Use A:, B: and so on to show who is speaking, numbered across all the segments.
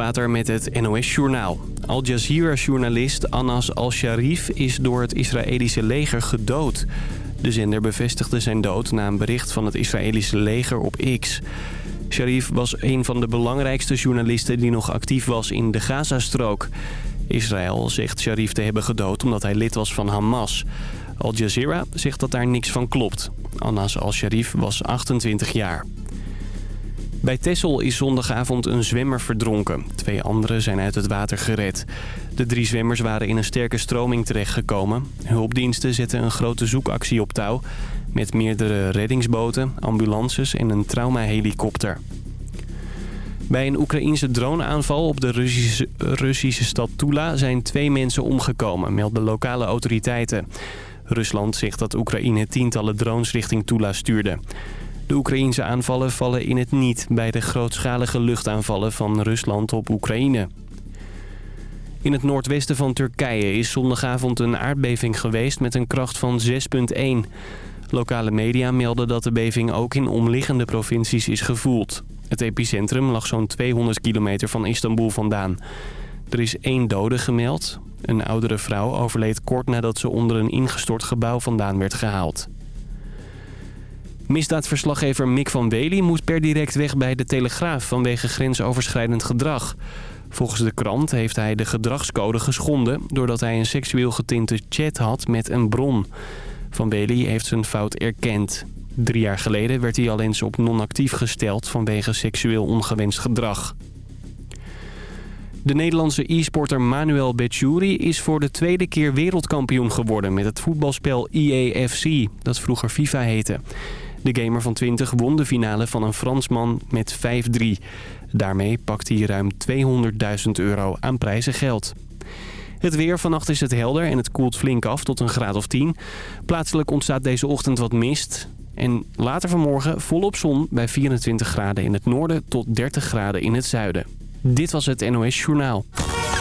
A: Water met het NOS-journaal. Al Jazeera-journalist Anas al-Sharif is door het Israëlische leger gedood. De zender bevestigde zijn dood na een bericht van het Israëlische leger op X. Sharif was een van de belangrijkste journalisten die nog actief was in de Gazastrook. Israël zegt Sharif te hebben gedood omdat hij lid was van Hamas. Al Jazeera zegt dat daar niks van klopt. Anas al-Sharif was 28 jaar. Bij Texel is zondagavond een zwemmer verdronken. Twee anderen zijn uit het water gered. De drie zwemmers waren in een sterke stroming terechtgekomen. Hulpdiensten zetten een grote zoekactie op touw... met meerdere reddingsboten, ambulances en een traumahelikopter. Bij een Oekraïense droneaanval op de Russische, Russische stad Tula... zijn twee mensen omgekomen, melden lokale autoriteiten. Rusland zegt dat Oekraïne tientallen drones richting Tula stuurde. De Oekraïense aanvallen vallen in het niet bij de grootschalige luchtaanvallen van Rusland op Oekraïne. In het noordwesten van Turkije is zondagavond een aardbeving geweest met een kracht van 6,1. Lokale media melden dat de beving ook in omliggende provincies is gevoeld. Het epicentrum lag zo'n 200 kilometer van Istanbul vandaan. Er is één dode gemeld. Een oudere vrouw overleed kort nadat ze onder een ingestort gebouw vandaan werd gehaald. Misdaadverslaggever Mick van Wely moet per direct weg bij de Telegraaf vanwege grensoverschrijdend gedrag. Volgens de krant heeft hij de gedragscode geschonden doordat hij een seksueel getinte chat had met een bron. Van Wely heeft zijn fout erkend. Drie jaar geleden werd hij al eens op non-actief gesteld vanwege seksueel ongewenst gedrag. De Nederlandse e-sporter Manuel Betjouri is voor de tweede keer wereldkampioen geworden met het voetbalspel EAFC, dat vroeger FIFA heette. De gamer van 20 won de finale van een Fransman met 5-3. Daarmee pakt hij ruim 200.000 euro aan prijzengeld. Het weer, vannacht is het helder en het koelt flink af tot een graad of 10. Plaatselijk ontstaat deze ochtend wat mist. En later vanmorgen volop zon bij 24 graden in het noorden tot 30 graden in het zuiden. Dit was het NOS Journaal.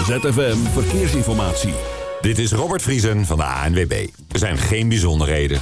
B: ZFM Verkeersinformatie.
C: Dit is Robert Vriesen van de ANWB. Er zijn geen bijzonderheden.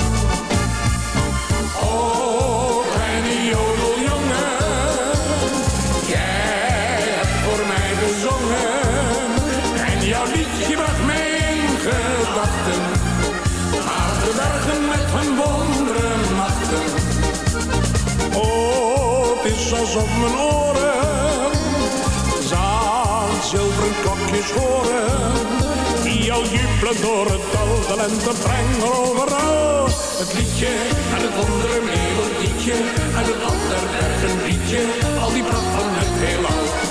D: Is alsof mijn oren zaad zilveren klokjes horen. Die al jubelen door het dal, de lente brengen overal. Het liedje en het wondere melodietje en het ander bergen liedje. Al die pracht van het heelal.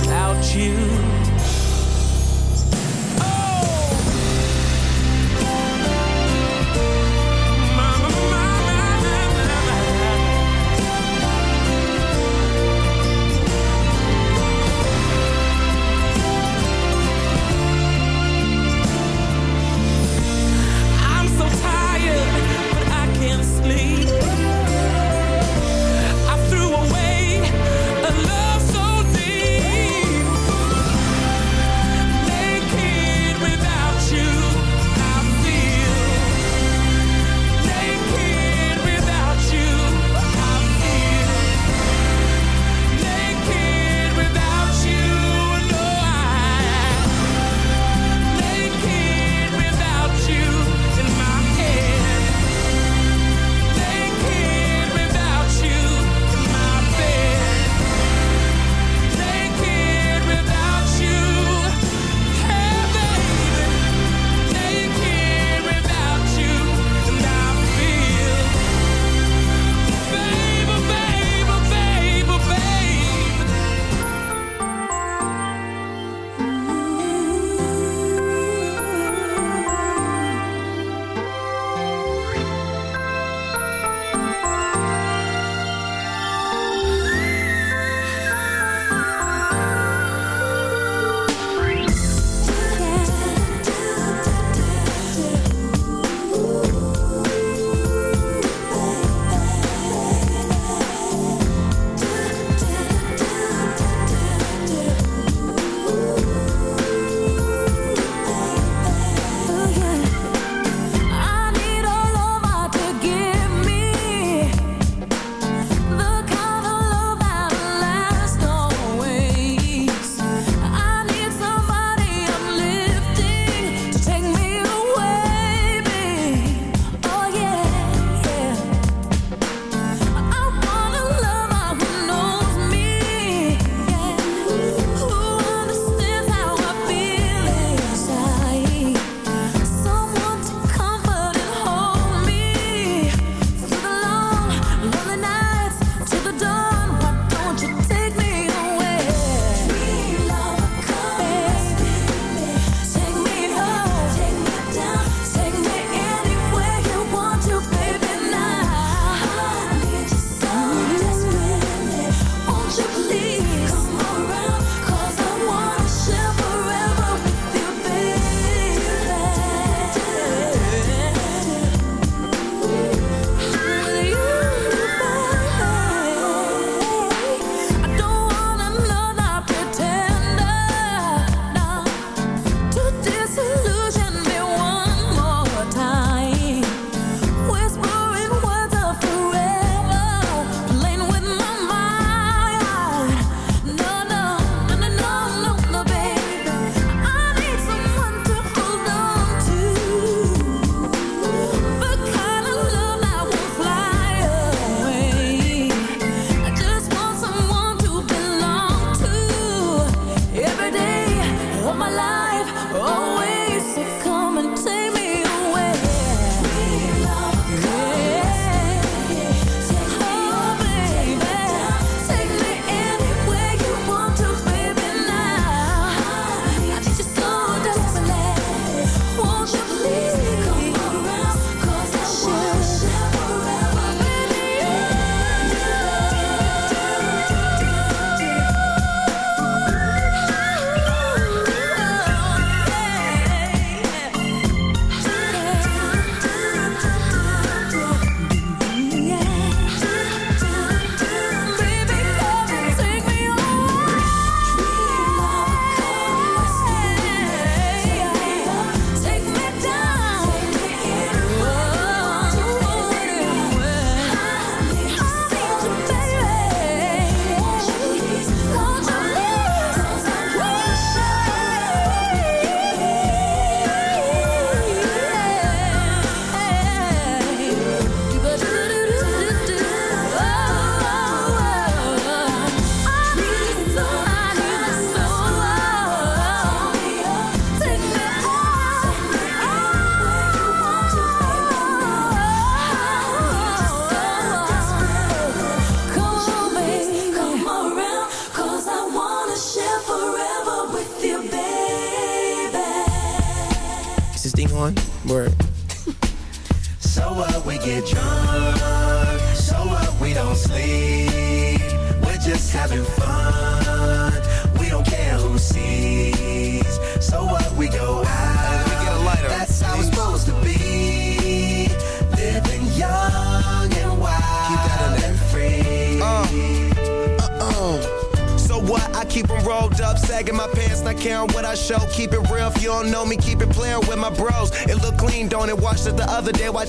E: Without you.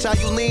F: How
G: you lean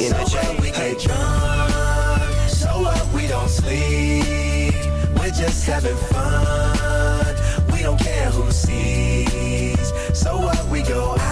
H: in
F: So
H: the
F: what we.
H: Hey.
F: get drunk, so what we don't sleep. We're just having fun. We don't care who sees. So what we go out.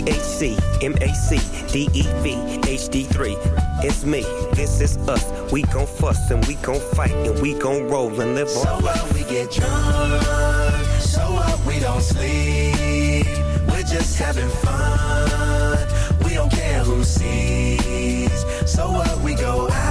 H: THC, MAC, DEV, HD3. It's me, this is us. We gon' fuss and we gon' fight and we gon' roll and live
F: So
H: on life.
F: what we get drunk, so what we don't sleep. We're just having fun. We don't care who sees. So what we go out.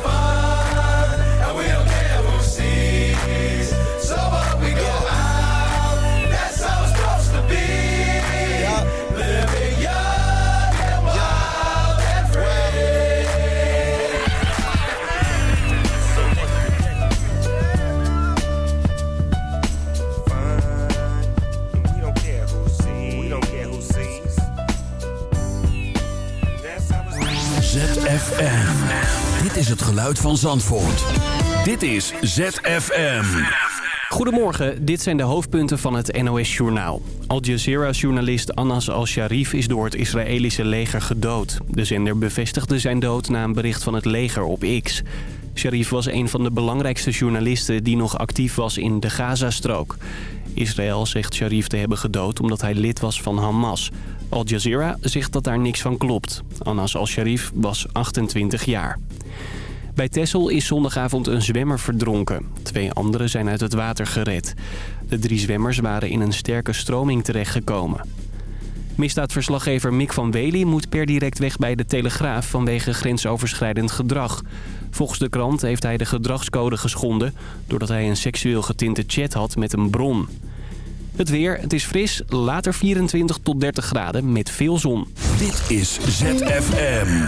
F: fun,
B: ZFM. Dit is het geluid van Zandvoort. Dit is ZFM.
A: Goedemorgen, dit zijn de hoofdpunten van het NOS-journaal. Al Jazeera-journalist Anas al-Sharif is door het Israëlische leger gedood. De zender bevestigde zijn dood na een bericht van het leger op X. Sharif was een van de belangrijkste journalisten die nog actief was in de Gazastrook. Israël zegt Sharif te hebben gedood omdat hij lid was van Hamas. Al Jazeera zegt dat daar niks van klopt. Anas al-Sharif was 28 jaar. Bij Texel is zondagavond een zwemmer verdronken. Twee anderen zijn uit het water gered. De drie zwemmers waren in een sterke stroming terechtgekomen. Misdaadverslaggever Mick van Wely moet per direct weg bij de Telegraaf vanwege grensoverschrijdend gedrag. Volgens de krant heeft hij de gedragscode geschonden... doordat hij een seksueel getinte chat had met een bron. Het weer, het is fris, later 24 tot 30 graden met veel zon.
B: Dit is ZFM.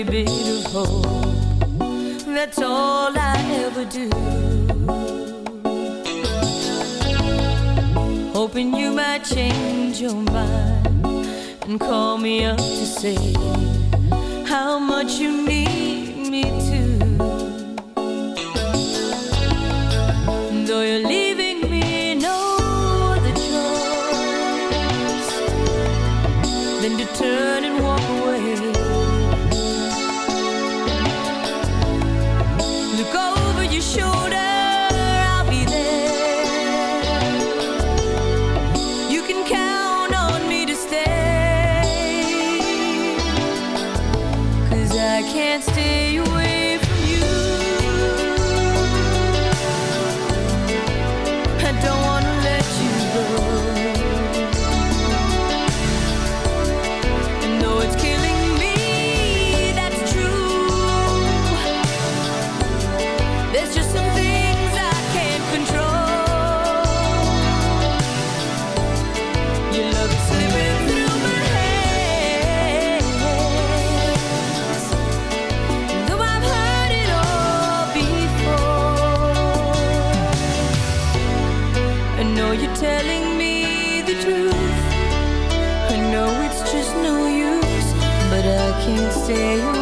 I: every bit of hope. That's all I ever do. Hoping you might change your mind and call me up to say how much you need me to. stay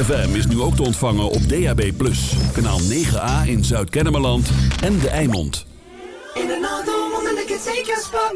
B: ZFM is nu ook te ontvangen op DAB+. Kanaal 9A in Zuid-Kennemerland en De Eimond.
F: Take your spot,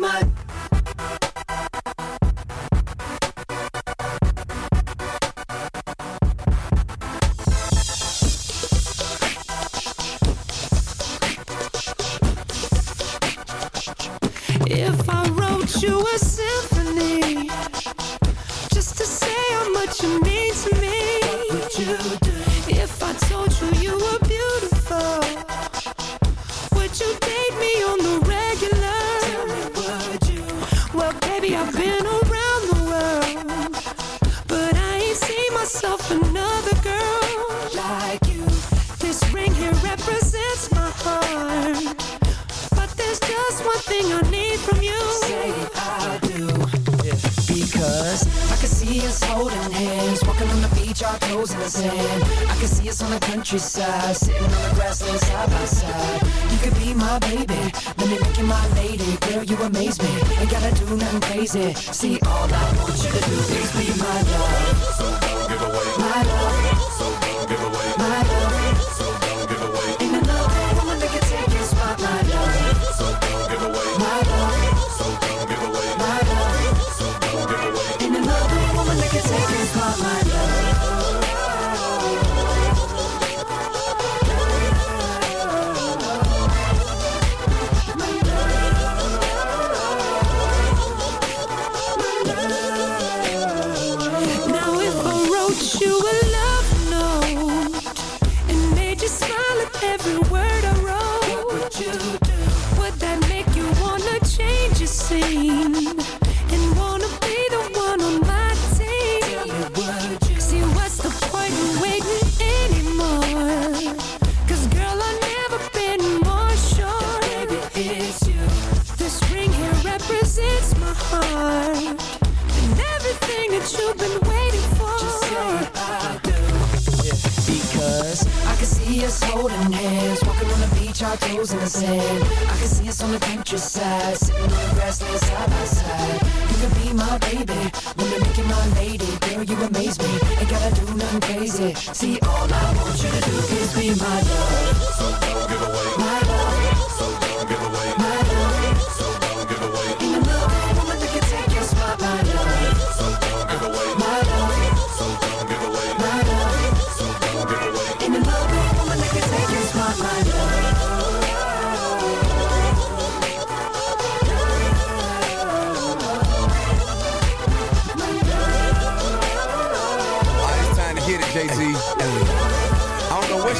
F: us holding hands, walking on the beach, our toes in the sand. I can see us on the countryside, sitting on the grassland side by side. You could be my baby, when you're making my lady. Girl, you amaze me, ain't gotta do nothing crazy. See, all I want you to do is be my love.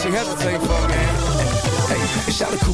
J: She hesitating for, man.
K: Hey, Shot cool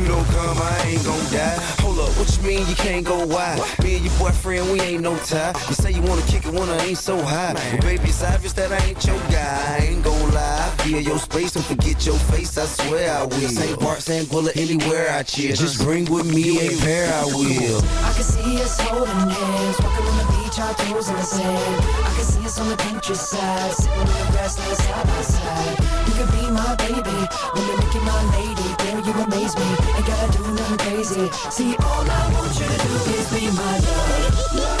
K: don't come, I ain't gon' die. Hold up, what you mean you can't go wide? Me and your boyfriend, we ain't no tie. You say you wanna kick it when I ain't so high. Well, baby, it's obvious that I ain't your guy. I ain't gon' lie. I feel your space and forget your face, I swear I will. St. Bart, St. Bullet, anywhere I chill. Just bring with me a pair, I will.
F: I can see us holding hands, walking on the beach, our toes in the sand. I can see us on the Pinterest countryside, sitting on the grassland side by side. You could be my baby, when you're making my lady. Girl, you amaze me, crazy. See, all I want you to do is be my love.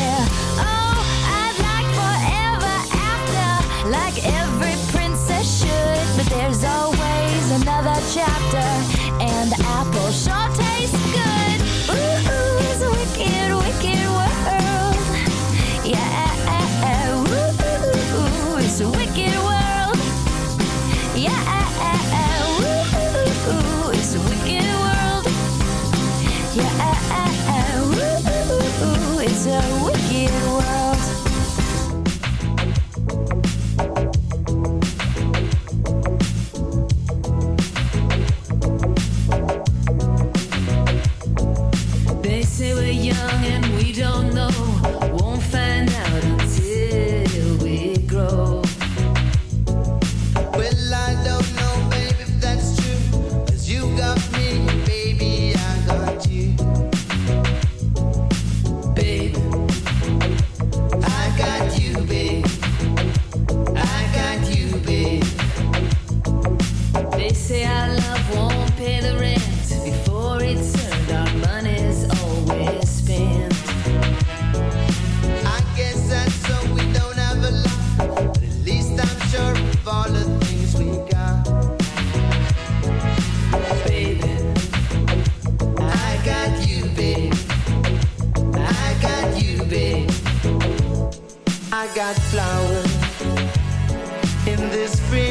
L: chapter.
M: I got flowers in this spring.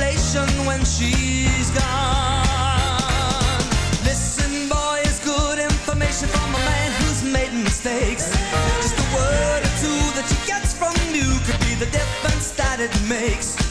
N: when she's gone? Listen, boy, it's good information from a man who's made mistakes. Just a word or two that she gets from you could be the difference that it makes.